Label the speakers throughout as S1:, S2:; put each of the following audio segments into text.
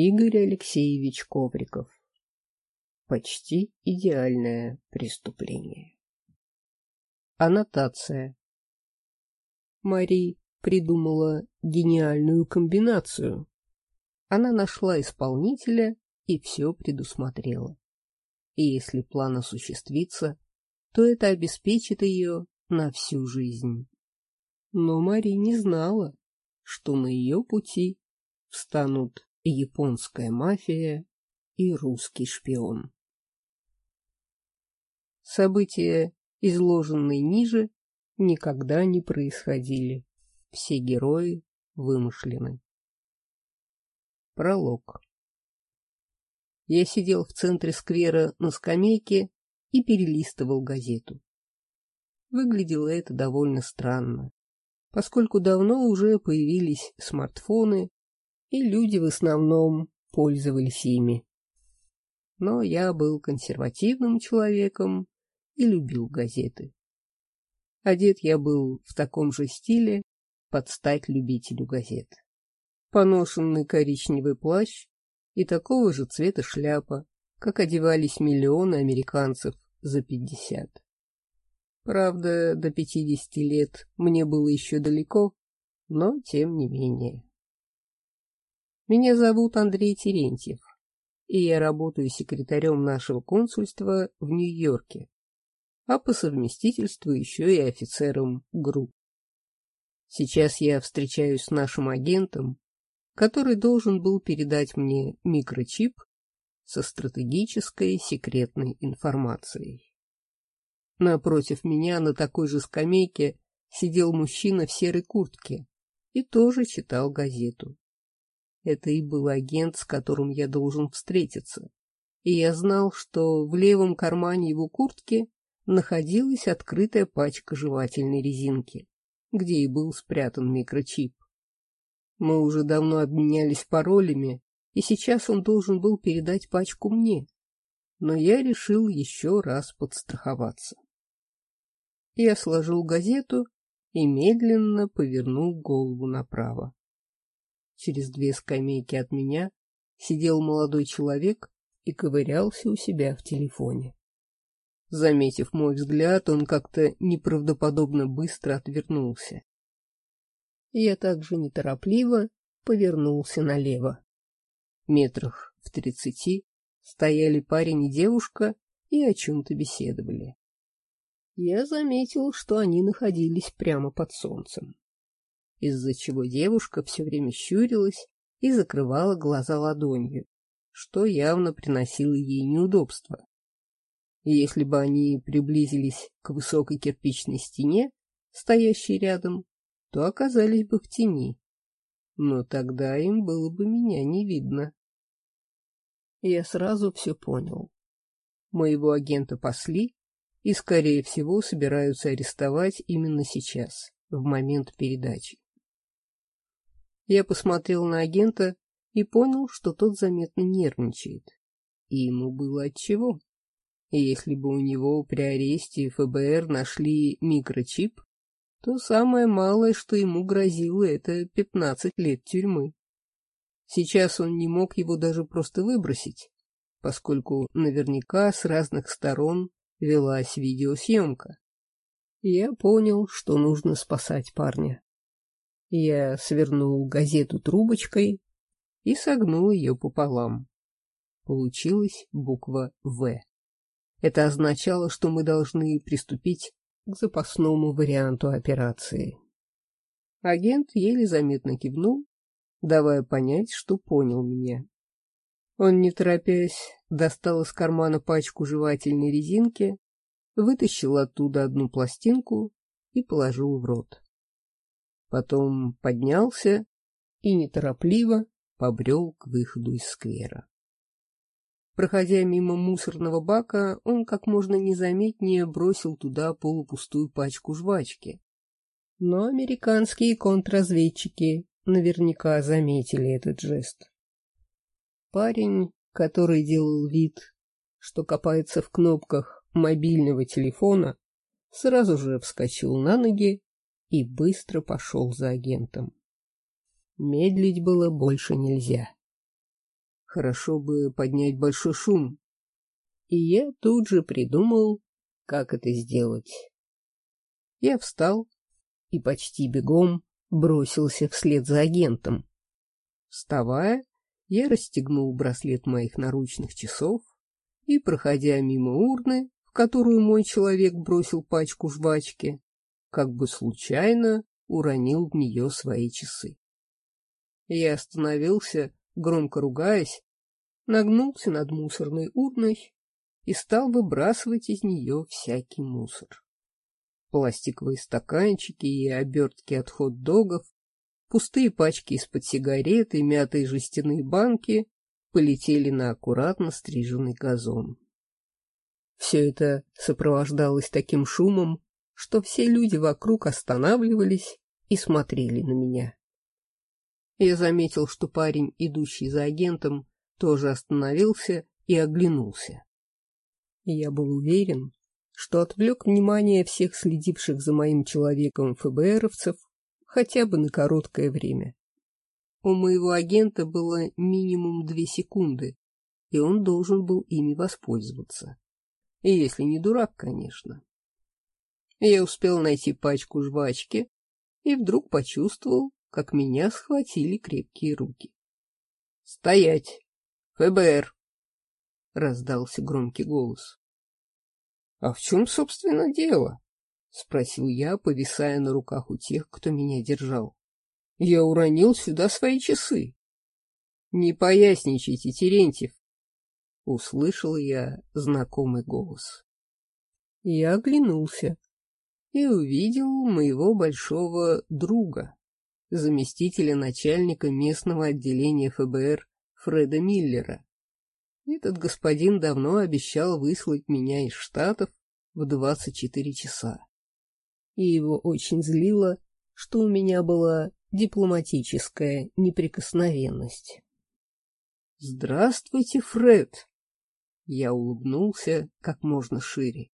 S1: Игорь Алексеевич Ковриков. Почти идеальное преступление. Аннотация. Мари придумала гениальную комбинацию. Она нашла исполнителя и все предусмотрела. И если план осуществится, то это обеспечит ее на всю жизнь. Но Мари не знала, что на ее пути встанут японская мафия и русский шпион. События, изложенные ниже, никогда не происходили. Все герои вымышлены. Пролог. Я сидел в центре сквера на скамейке и перелистывал газету. Выглядело это довольно странно, поскольку давно уже появились смартфоны, и люди в основном пользовались ими. Но я был консервативным человеком и любил газеты. Одет я был в таком же стиле, под стать любителю газет. Поношенный коричневый плащ и такого же цвета шляпа, как одевались миллионы американцев за пятьдесят. Правда, до пятидесяти лет мне было еще далеко, но тем не менее. Меня зовут Андрей Терентьев, и я работаю секретарем нашего консульства в Нью-Йорке, а по совместительству еще и офицером ГРУ. Сейчас я встречаюсь с нашим агентом, который должен был передать мне микрочип со стратегической секретной информацией. Напротив меня на такой же скамейке сидел мужчина в серой куртке и тоже читал газету. Это и был агент, с которым я должен встретиться. И я знал, что в левом кармане его куртки находилась открытая пачка жевательной резинки, где и был спрятан микрочип. Мы уже давно обменялись паролями, и сейчас он должен был передать пачку мне, но я решил еще раз подстраховаться. Я сложил газету и медленно повернул голову направо. Через две скамейки от меня сидел молодой человек и ковырялся у себя в телефоне. Заметив мой взгляд, он как-то неправдоподобно быстро отвернулся. Я также неторопливо повернулся налево. Метрах в тридцати стояли парень и девушка и о чем-то беседовали. Я заметил, что они находились прямо под солнцем, из-за чего девушка все время щурилась и закрывала глаза ладонью, что явно приносило ей неудобства если бы они приблизились к высокой кирпичной стене, стоящей рядом, то оказались бы в тени. Но тогда им было бы меня не видно. Я сразу все понял. Моего агента пасли и, скорее всего, собираются арестовать именно сейчас, в момент передачи. Я посмотрел на агента и понял, что тот заметно нервничает. И ему было отчего. Если бы у него при аресте ФБР нашли микрочип, то самое малое, что ему грозило, это 15 лет тюрьмы. Сейчас он не мог его даже просто выбросить, поскольку наверняка с разных сторон велась видеосъемка. Я понял, что нужно спасать парня. Я свернул газету трубочкой и согнул ее пополам. Получилась буква «В». Это означало, что мы должны приступить к запасному варианту операции. Агент еле заметно кивнул, давая понять, что понял меня. Он, не торопясь, достал из кармана пачку жевательной резинки, вытащил оттуда одну пластинку и положил в рот. Потом поднялся и неторопливо побрел к выходу из сквера. Проходя мимо мусорного бака, он как можно незаметнее бросил туда полупустую пачку жвачки. Но американские контрразведчики наверняка заметили этот жест. Парень, который делал вид, что копается в кнопках мобильного телефона, сразу же вскочил на ноги и быстро пошел за агентом. Медлить было больше нельзя. Хорошо бы поднять большой шум. И я тут же придумал, как это сделать. Я встал и почти бегом бросился вслед за агентом. Вставая, я расстегнул браслет моих наручных часов и, проходя мимо урны, в которую мой человек бросил пачку жвачки, как бы случайно уронил в нее свои часы. Я остановился, громко ругаясь, нагнулся над мусорной урной и стал выбрасывать из нее всякий мусор. Пластиковые стаканчики и обертки от хот-догов, пустые пачки из-под сигарет и мятые жестяные банки полетели на аккуратно стриженный газон. Все это сопровождалось таким шумом, что все люди вокруг останавливались и смотрели на меня. Я заметил, что парень, идущий за агентом, тоже остановился и оглянулся. Я был уверен, что отвлек внимание всех следивших за моим человеком ФБРовцев хотя бы на короткое время. У моего агента было минимум две секунды, и он должен был ими воспользоваться. Если не дурак, конечно. Я успел найти пачку жвачки и вдруг почувствовал, как меня схватили крепкие руки. «Стоять! ФБР!» — раздался громкий голос. «А в чем, собственно, дело?» — спросил я, повисая на руках у тех, кто меня держал. «Я уронил сюда свои часы». «Не поясничайте, Терентьев!» — услышал я знакомый голос. Я оглянулся и увидел моего большого друга, заместителя начальника местного отделения ФБР Фреда Миллера. Этот господин давно обещал выслать меня из Штатов в 24 часа. И его очень злило, что у меня была дипломатическая неприкосновенность. «Здравствуйте, Фред!» Я улыбнулся как можно шире.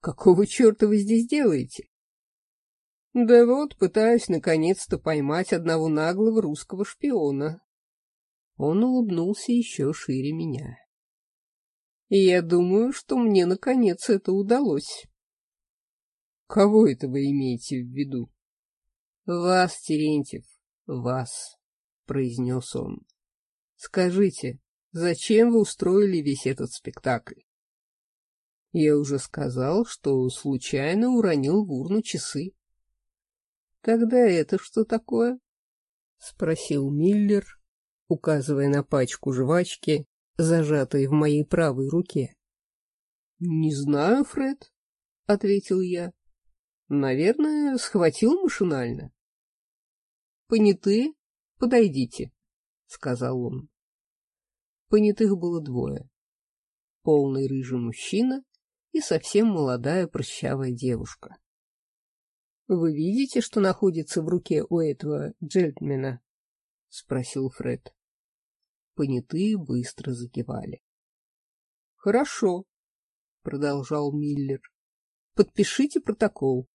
S1: «Какого черта вы здесь делаете?» Да вот, пытаюсь наконец-то поймать одного наглого русского шпиона. Он улыбнулся еще шире меня. И я думаю, что мне наконец это удалось. Кого это вы имеете в виду? Вас, Терентьев, вас, произнес он. Скажите, зачем вы устроили весь этот спектакль? Я уже сказал, что случайно уронил в урну часы. Тогда это что такое? — спросил Миллер, указывая на пачку жвачки, зажатой в моей правой руке. — Не знаю, Фред, — ответил я. — Наверное, схватил машинально. — Понятые, подойдите, — сказал он. Понятых было двое. Полный рыжий мужчина и совсем молодая прыщавая девушка. Вы видите, что находится в руке у этого джентльмена? — спросил Фред. Понятые быстро закивали. — Хорошо, — продолжал Миллер. — Подпишите протокол.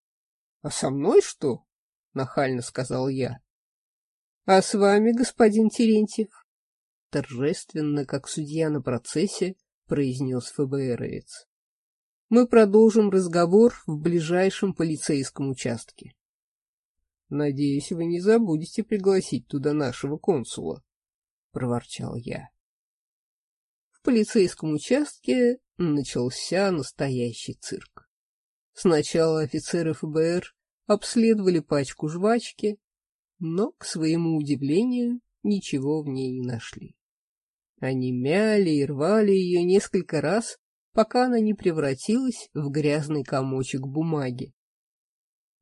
S1: — А со мной что? — нахально сказал я. — А с вами, господин Терентьев? — торжественно, как судья на процессе, произнес ФБРовец мы продолжим разговор в ближайшем полицейском участке. Надеюсь, вы не забудете пригласить туда нашего консула, — проворчал я. В полицейском участке начался настоящий цирк. Сначала офицеры ФБР обследовали пачку жвачки, но, к своему удивлению, ничего в ней не нашли. Они мяли и рвали ее несколько раз, пока она не превратилась в грязный комочек бумаги.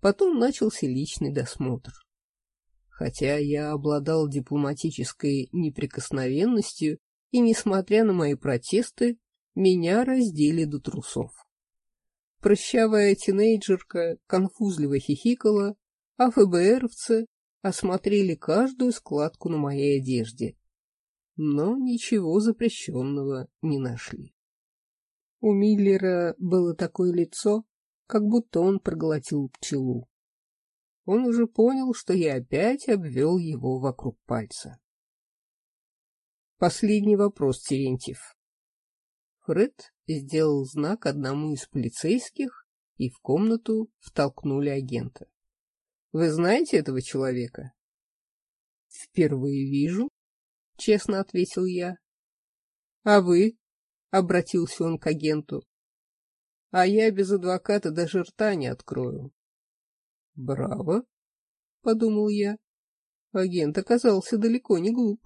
S1: Потом начался личный досмотр. Хотя я обладал дипломатической неприкосновенностью, и, несмотря на мои протесты, меня раздели до трусов. Прощавая тинейджерка конфузливо хихикала, а ФБРовцы осмотрели каждую складку на моей одежде. Но ничего запрещенного не нашли. У Миллера было такое лицо, как будто он проглотил пчелу. Он уже понял, что я опять обвел его вокруг пальца. Последний вопрос, Терентьев. Фред сделал знак одному из полицейских, и в комнату втолкнули агента. — Вы знаете этого человека? — Впервые вижу, — честно ответил я. — А вы? — обратился он к агенту. — А я без адвоката даже рта не открою. — Браво, — подумал я. Агент оказался далеко не глуп.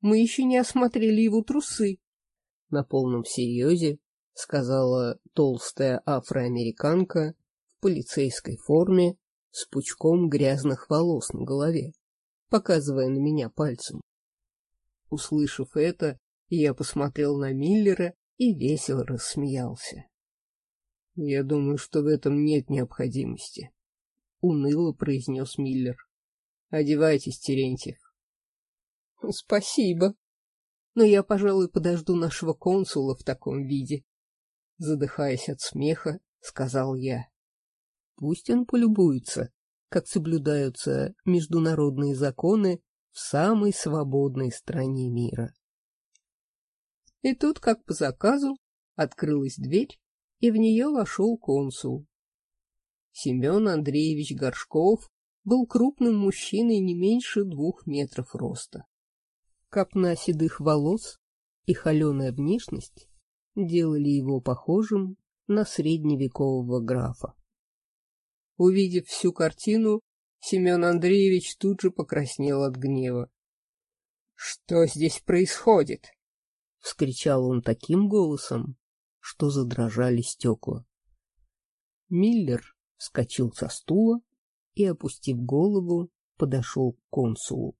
S1: Мы еще не осмотрели его трусы. На полном серьезе сказала толстая афроамериканка в полицейской форме с пучком грязных волос на голове, показывая на меня пальцем. Услышав это, я посмотрел на Миллера и весело рассмеялся. — Я думаю, что в этом нет необходимости, — уныло произнес Миллер. — Одевайтесь, Терентьев. — Спасибо. Но я, пожалуй, подожду нашего консула в таком виде. Задыхаясь от смеха, сказал я. Пусть он полюбуется, как соблюдаются международные законы в самой свободной стране мира. И тут, как по заказу, открылась дверь, и в нее вошел консул. Семен Андреевич Горшков был крупным мужчиной не меньше двух метров роста. Копна седых волос и холеная внешность делали его похожим на средневекового графа. Увидев всю картину, Семен Андреевич тут же покраснел от гнева. — Что здесь происходит? — вскричал он таким голосом, что задрожали стекла. Миллер вскочил со стула и, опустив голову, подошел к консулу.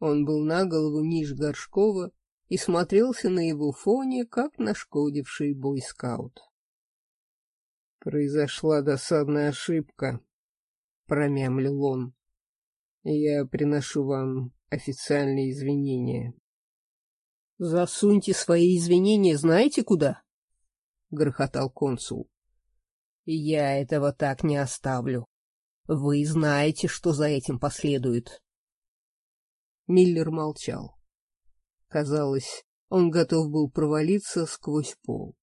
S1: Он был на голову ниже Горшкова и смотрелся на его фоне, как нашкодивший бойскаут. «Произошла досадная ошибка», — промямлил он. «Я приношу вам официальные извинения». «Засуньте свои извинения знаете куда?» — грохотал консул. «Я этого так не оставлю. Вы знаете, что за этим последует». Миллер молчал. Казалось, он готов был провалиться сквозь пол.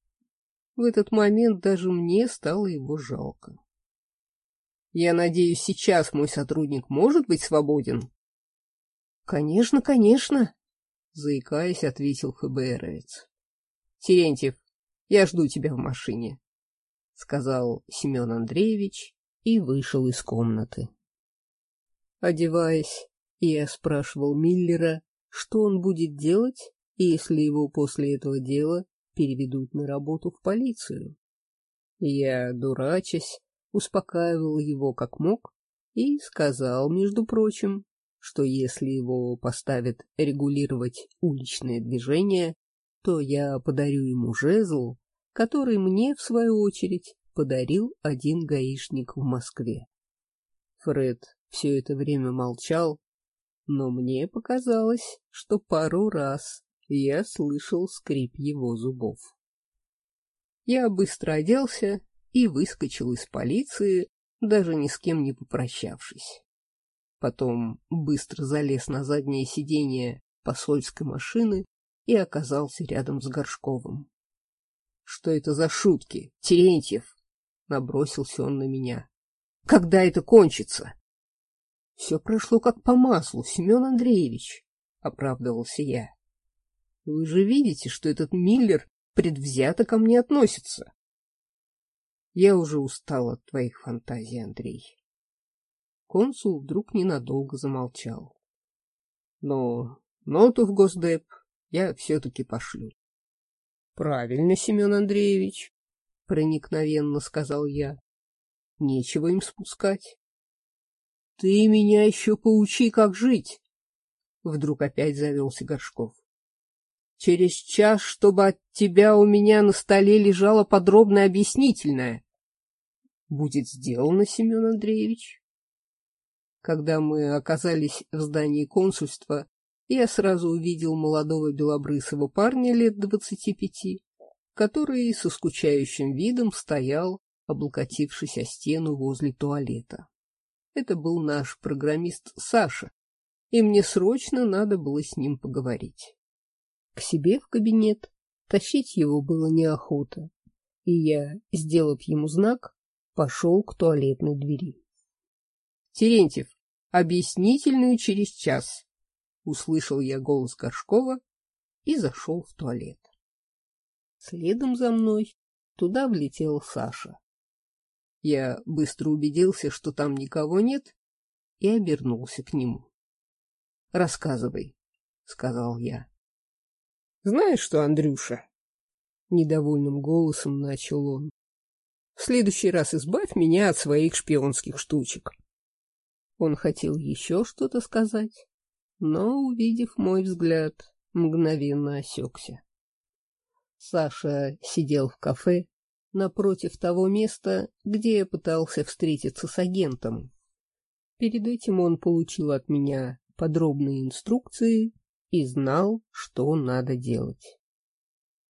S1: В этот момент даже мне стало его жалко. «Я надеюсь, сейчас мой сотрудник может быть свободен?» «Конечно, конечно», — заикаясь, ответил ФБРовец. «Терентьев, я жду тебя в машине», — сказал Семен Андреевич и вышел из комнаты. Одеваясь, я спрашивал Миллера, что он будет делать, если его после этого дела переведут на работу в полицию. Я, дурачась, успокаивал его как мог и сказал, между прочим, что если его поставят регулировать уличное движение, то я подарю ему жезл, который мне, в свою очередь, подарил один гаишник в Москве. Фред все это время молчал, но мне показалось, что пару раз я слышал скрип его зубов. Я быстро оделся и выскочил из полиции, даже ни с кем не попрощавшись. Потом быстро залез на заднее сиденье посольской машины и оказался рядом с Горшковым. — Что это за шутки, Терентьев? — набросился он на меня. — Когда это кончится? — Все прошло как по маслу, Семен Андреевич, — оправдывался я. — Вы же видите, что этот Миллер предвзято ко мне относится. Я уже устал от твоих фантазий, Андрей. Консул вдруг ненадолго замолчал. Но ноту в Госдеп я все-таки пошлю. — Правильно, Семен Андреевич, — проникновенно сказал я. — Нечего им спускать. — Ты меня еще поучи, как жить! Вдруг опять завелся Горшков. Через час, чтобы от тебя у меня на столе лежало подробное объяснительное. Будет сделано, Семен Андреевич. Когда мы оказались в здании консульства, я сразу увидел молодого белобрысого парня лет двадцати пяти, который со скучающим видом стоял, облокотившись о стену возле туалета. Это был наш программист Саша, и мне срочно надо было с ним поговорить. К себе в кабинет тащить его было неохота, и я, сделав ему знак, пошел к туалетной двери. — Терентьев, объяснительную через час! — услышал я голос Горшкова и зашел в туалет. Следом за мной туда влетел Саша. Я быстро убедился, что там никого нет, и обернулся к нему. — Рассказывай, — сказал я. — Знаешь что, Андрюша? — недовольным голосом начал он. — В следующий раз избавь меня от своих шпионских штучек. Он хотел еще что-то сказать, но, увидев мой взгляд, мгновенно осекся. Саша сидел в кафе напротив того места, где я пытался встретиться с агентом. Перед этим он получил от меня подробные инструкции и знал, что надо делать.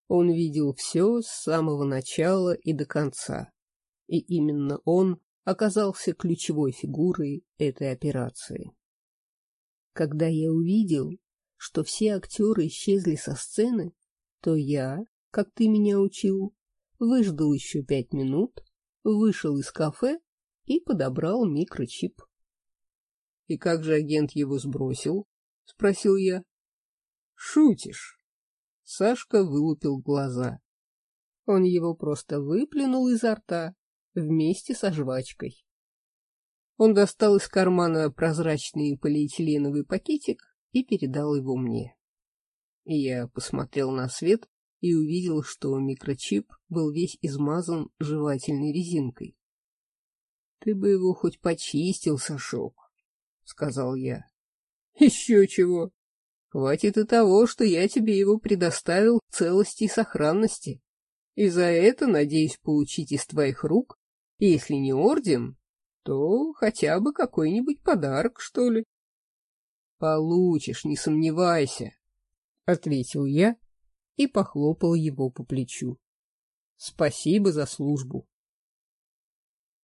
S1: Он видел все с самого начала и до конца, и именно он оказался ключевой фигурой этой операции. Когда я увидел, что все актеры исчезли со сцены, то я, как ты меня учил, выждал еще пять минут, вышел из кафе и подобрал микрочип. — И как же агент его сбросил? — спросил я. — Шутишь. Сашка вылупил глаза. Он его просто выплюнул изо рта вместе со жвачкой. Он достал из кармана прозрачный полиэтиленовый пакетик и передал его мне. Я посмотрел на свет и увидел, что микрочип был весь измазан жевательной резинкой. — Ты бы его хоть почистил, Сашок, — сказал я. — Еще чего. Хватит и того, что я тебе его предоставил целости и сохранности. И за это надеюсь получить из твоих рук, если не орден, то хотя бы какой-нибудь подарок, что ли. — Получишь, не сомневайся, — ответил я и похлопал его по плечу. — Спасибо за службу.